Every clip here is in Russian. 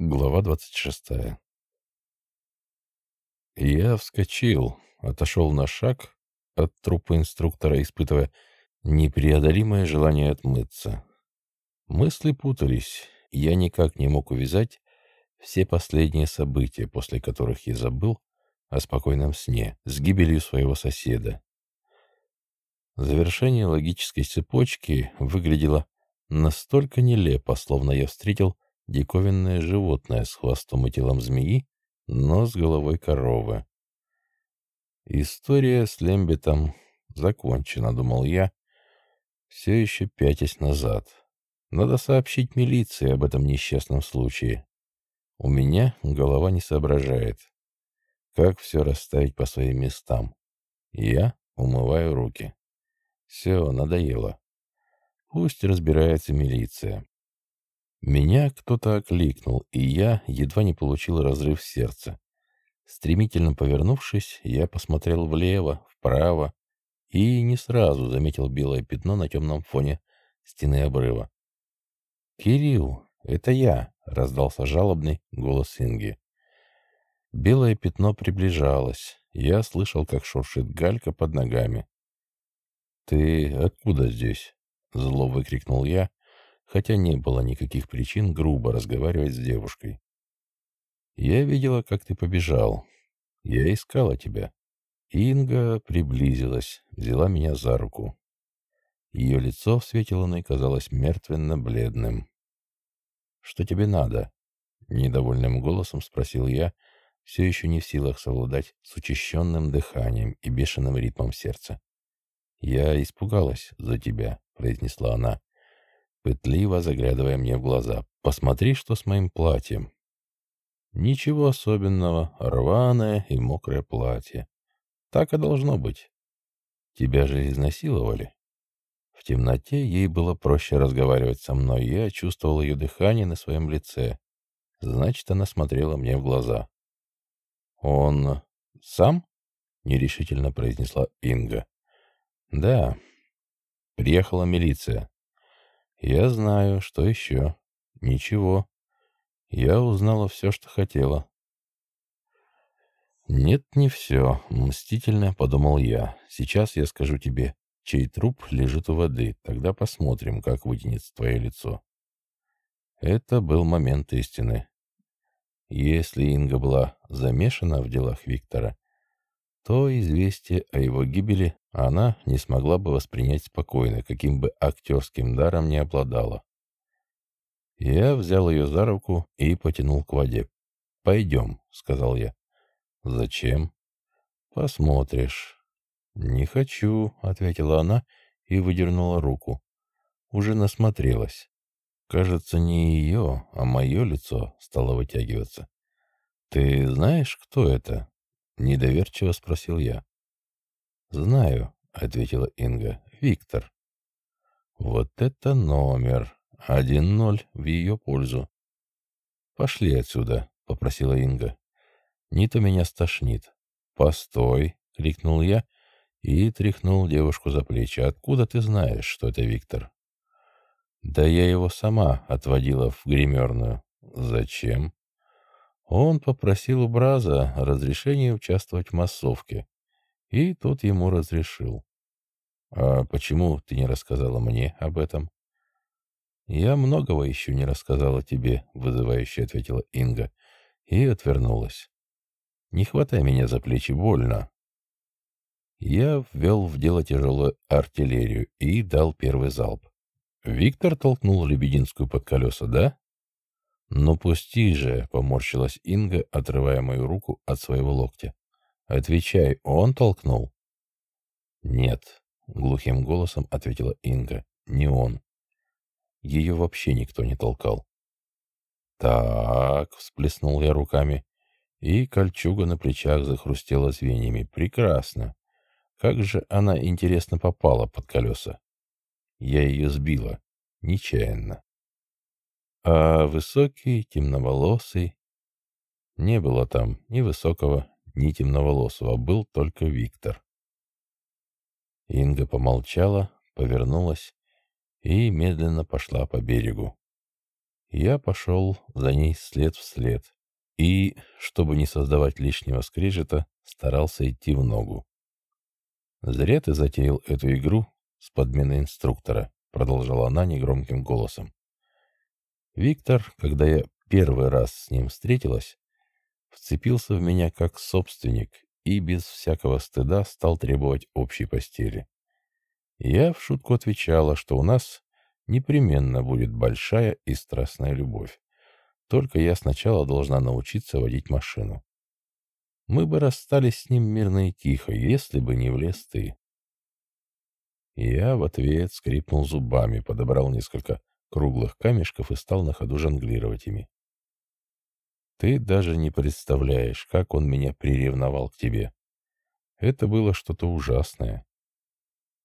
Глава 26. Я вскочил, отошел на шаг от трупа инструктора, испытывая непреодолимое желание отмыться. Мысли путались, я никак не мог увязать все последние события, после которых я забыл о спокойном сне, с гибелью своего соседа. Завершение логической цепочки выглядело настолько нелепо, словно я встретил диковинное животное с хвостом и телом змеи, но с головой коровы. История с Лембетом закончена, думал я, все еще пятясь назад. Надо сообщить милиции об этом несчастном случае. У меня голова не соображает. Как все расставить по своим местам? Я умываю руки. Все, надоело. Пусть разбирается милиция. Меня кто-то окликнул, и я едва не получил разрыв сердца. Стремительно повернувшись, я посмотрел влево, вправо и не сразу заметил белое пятно на темном фоне стены обрыва. «Кирилл, это я!» — раздался жалобный голос Инги. Белое пятно приближалось. Я слышал, как шуршит галька под ногами. «Ты откуда здесь?» — зло выкрикнул я, хотя не было никаких причин грубо разговаривать с девушкой. «Я видела, как ты побежал. Я искала тебя». Инга приблизилась, взяла меня за руку. Ее лицо в свете луны казалось мертвенно-бледным. «Что тебе надо?» — недовольным голосом спросил я, все еще не в силах совладать с учащенным дыханием и бешеным ритмом сердца. «Я испугалась за тебя», — произнесла она пытливо заглядывая мне в глаза. «Посмотри, что с моим платьем». «Ничего особенного, рваное и мокрое платье. Так и должно быть. Тебя же изнасиловали». В темноте ей было проще разговаривать со мной, я чувствовал ее дыхание на своем лице. Значит, она смотрела мне в глаза. «Он сам?» — нерешительно произнесла Инга. «Да. Приехала милиция. Я знаю, что еще. Ничего. Я узнала все, что хотела. Нет, не все. Мстительно подумал я. Сейчас я скажу тебе, чей труп лежит у воды. Тогда посмотрим, как вытянется твое лицо. Это был момент истины. Если Инга была замешана в делах Виктора, то известие о его гибели она не смогла бы воспринять спокойно, каким бы актерским даром не обладала. Я взял ее за руку и потянул к воде. «Пойдем», — сказал я. «Зачем?» «Посмотришь». «Не хочу», — ответила она и выдернула руку. Уже насмотрелась. Кажется, не ее, а мое лицо стало вытягиваться. «Ты знаешь, кто это?» — недоверчиво спросил я. «Знаю», — ответила Инга. «Виктор». «Вот это номер! Один ноль в ее пользу». «Пошли отсюда», — попросила Инга. «Не меня стошнит». «Постой!» — крикнул я и тряхнул девушку за плечи. «Откуда ты знаешь, что это Виктор?» «Да я его сама отводила в гримерную». «Зачем?» Он попросил у Браза разрешения участвовать в массовке. И тот ему разрешил. «А почему ты не рассказала мне об этом?» «Я многого еще не рассказала тебе», — вызывающе ответила Инга и отвернулась. «Не хватай меня за плечи, больно». Я ввел в дело тяжелую артиллерию и дал первый залп. Виктор толкнул Лебединскую под колеса, да? «Ну пусти же», — поморщилась Инга, отрывая мою руку от своего локтя. «Отвечай, он толкнул?» «Нет», — глухим голосом ответила Инга, — «не он. Ее вообще никто не толкал». «Так», — всплеснул я руками, и кольчуга на плечах захрустела звеньями. «Прекрасно. Как же она, интересно, попала под колеса?» Я ее сбила. Нечаянно. А высокий, темноволосый... Не было там ни высокого, ни темноволосого, был только Виктор. Инга помолчала, повернулась и медленно пошла по берегу. Я пошел за ней след в след и, чтобы не создавать лишнего скрежета, старался идти в ногу. «Зря ты затеял эту игру с подменой инструктора», — продолжала она негромким голосом. Виктор, когда я первый раз с ним встретилась, вцепился в меня как собственник и без всякого стыда стал требовать общей постели. Я в шутку отвечала, что у нас непременно будет большая и страстная любовь. Только я сначала должна научиться водить машину. Мы бы расстались с ним мирно и тихо, если бы не влез ты. Я в ответ скрипнул зубами, подобрал несколько круглых камешков и стал на ходу жонглировать ими. Ты даже не представляешь, как он меня приревновал к тебе. Это было что-то ужасное.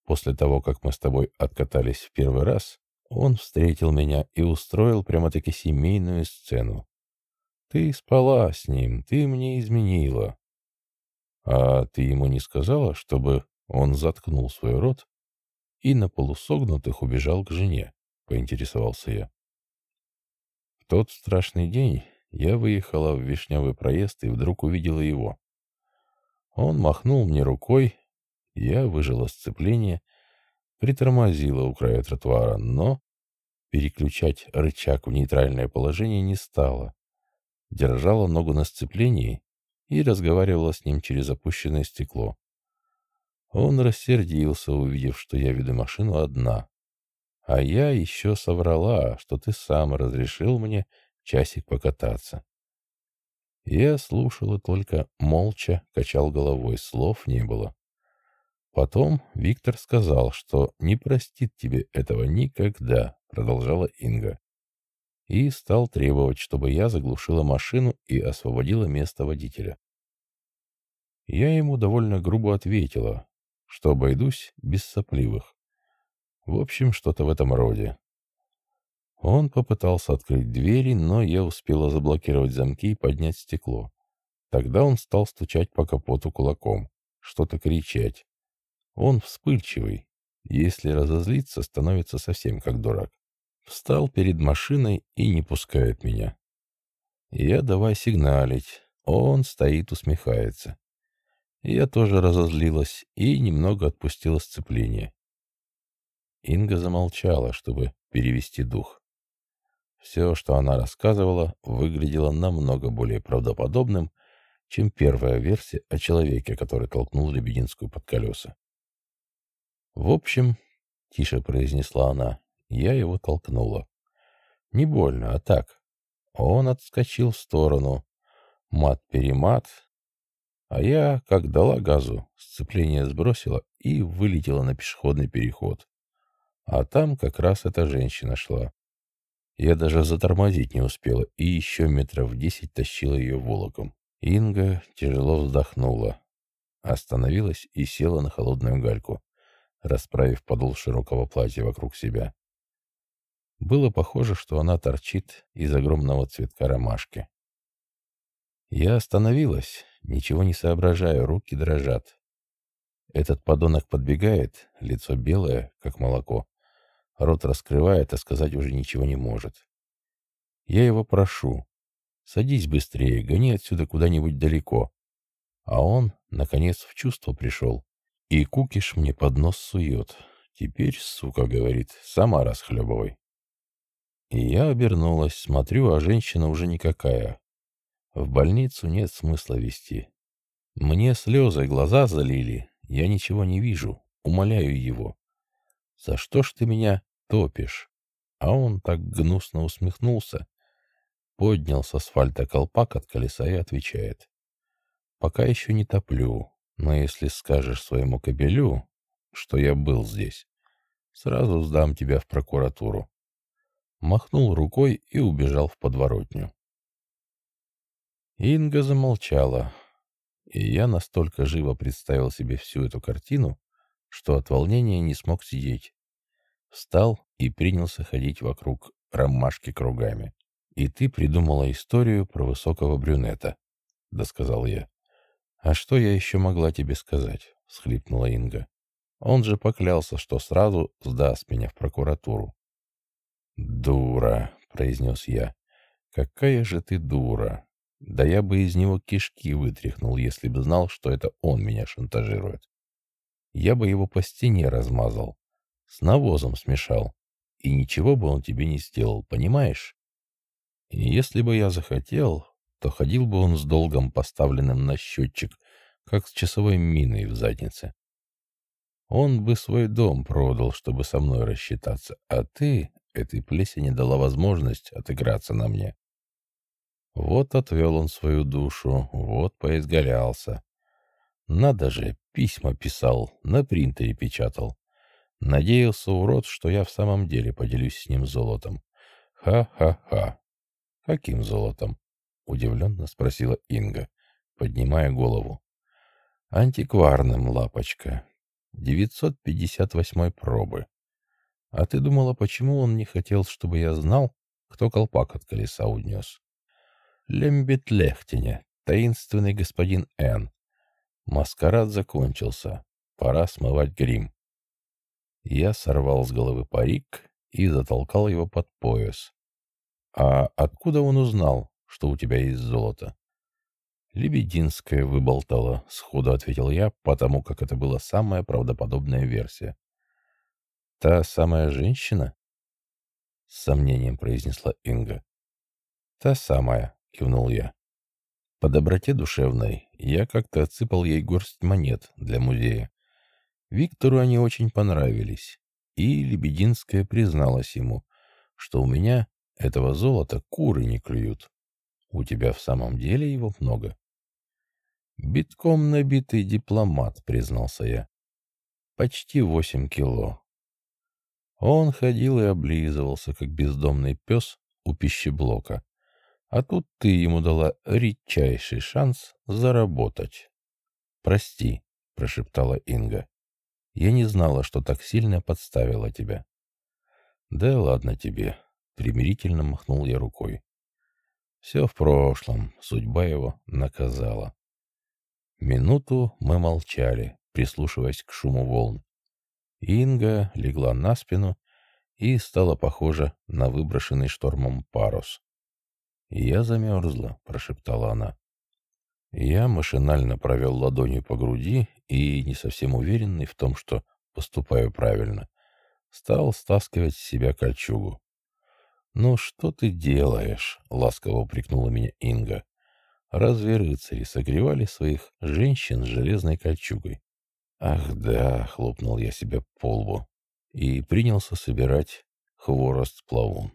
После того, как мы с тобой откатались в первый раз, он встретил меня и устроил прямо-таки семейную сцену. Ты спала с ним, ты мне изменила. А ты ему не сказала, чтобы он заткнул свой рот и на полусогнутых убежал к жене? Поинтересовался я. В тот страшный день я выехала в Вишневый проезд и вдруг увидела его. Он махнул мне рукой, я выжила сцепление, притормозила у края тротуара, но переключать рычаг в нейтральное положение не стала. Держала ногу на сцеплении и разговаривала с ним через опущенное стекло. Он рассердился, увидев, что я веду машину одна. А я еще соврала, что ты сам разрешил мне часик покататься. Я слушала только молча, качал головой, слов не было. Потом Виктор сказал, что не простит тебе этого никогда, продолжала Инга. И стал требовать, чтобы я заглушила машину и освободила место водителя. Я ему довольно грубо ответила, что обойдусь без сопливых. В общем, что-то в этом роде. Он попытался открыть двери, но я успела заблокировать замки и поднять стекло. Тогда он стал стучать по капоту кулаком, что-то кричать. Он вспыльчивый. Если разозлиться, становится совсем как дурак. Встал перед машиной и не пускает меня. Я давай сигналить. Он стоит, усмехается. Я тоже разозлилась и немного отпустила сцепление. Инга замолчала, чтобы перевести дух. Все, что она рассказывала, выглядело намного более правдоподобным, чем первая версия о человеке, который толкнул Лебединскую под колеса. «В общем, — тише произнесла она, — я его толкнула. Не больно, а так. Он отскочил в сторону. Мат-перемат. А я, как дала газу, сцепление сбросила и вылетела на пешеходный переход. А там как раз эта женщина шла. Я даже затормозить не успела и еще метров десять тащила ее волоком. Инга тяжело вздохнула, остановилась и села на холодную гальку расправив подол широкого платья вокруг себя. Было похоже, что она торчит из огромного цветка ромашки. Я остановилась, ничего не соображаю, руки дрожат. Этот подонок подбегает, лицо белое, как молоко. Рот раскрывает, а сказать уже ничего не может. Я его прошу. Садись быстрее, гони отсюда куда-нибудь далеко. А он, наконец, в чувство пришел. И кукиш мне под нос сует. Теперь, сука, говорит, сама расхлебывай. И я обернулась, смотрю, а женщина уже никакая. В больницу нет смысла вести. Мне слезы глаза залили, я ничего не вижу, умоляю его. За что ж ты меня топишь? А он так гнусно усмехнулся, поднял с асфальта колпак от колеса и отвечает. Пока еще не топлю, но если скажешь своему кобелю, что я был здесь, сразу сдам тебя в прокуратуру. Махнул рукой и убежал в подворотню. Инга замолчала, и я настолько живо представил себе всю эту картину, что от волнения не смог сидеть. Встал и принялся ходить вокруг ромашки кругами. «И ты придумала историю про высокого брюнета», — досказал я. «А что я еще могла тебе сказать?» — всхлипнула Инга. «Он же поклялся, что сразу сдаст меня в прокуратуру». «Дура!» — произнес я. «Какая же ты дура! Да я бы из него кишки вытряхнул, если бы знал, что это он меня шантажирует. Я бы его по стене размазал, с навозом смешал, и ничего бы он тебе не сделал, понимаешь? И если бы я захотел, то ходил бы он с долгом, поставленным на счетчик, как с часовой миной в заднице. Он бы свой дом продал, чтобы со мной рассчитаться, а ты этой плесени дала возможность отыграться на мне. Вот отвел он свою душу, вот поизгалялся. Надо же, письма писал, на принтере печатал. Надеялся, урод, что я в самом деле поделюсь с ним золотом. Ха-ха-ха. Каким золотом? Удивленно спросила Инга, поднимая голову. Антикварным, лапочка. 958 пробы. А ты думала, почему он не хотел, чтобы я знал, кто колпак от колеса унес? Лембитлехтине, таинственный господин Н. Маскарад закончился. Пора смывать грим. Я сорвал с головы парик и затолкал его под пояс. «А откуда он узнал, что у тебя есть золото?» «Лебединская выболтала», — сходу ответил я, потому как это была самая правдоподобная версия. «Та самая женщина?» — с сомнением произнесла Инга. «Та самая», — кивнул я. По доброте душевной я как-то отсыпал ей горсть монет для музея. Виктору они очень понравились, и Лебединская призналась ему, что у меня этого золота куры не клюют. У тебя в самом деле его много? Битком набитый дипломат, признался я. Почти восемь кило. Он ходил и облизывался, как бездомный пес у пищеблока. А тут ты ему дала редчайший шанс заработать. «Прости», — прошептала Инга. «Я не знала, что так сильно подставила тебя». «Да ладно тебе», — примирительно махнул я рукой. «Все в прошлом, судьба его наказала». Минуту мы молчали, прислушиваясь к шуму волн. Инга легла на спину и стала похожа на выброшенный штормом парус. «Я замерзла», — прошептала она. Я машинально провел ладонью по груди и, не совсем уверенный в том, что поступаю правильно, стал стаскивать с себя кольчугу. «Ну что ты делаешь?» — ласково упрекнула меня Инга. «Разве рыцари согревали своих женщин с железной кольчугой?» «Ах да!» — хлопнул я себя по лбу и принялся собирать хворост плавун.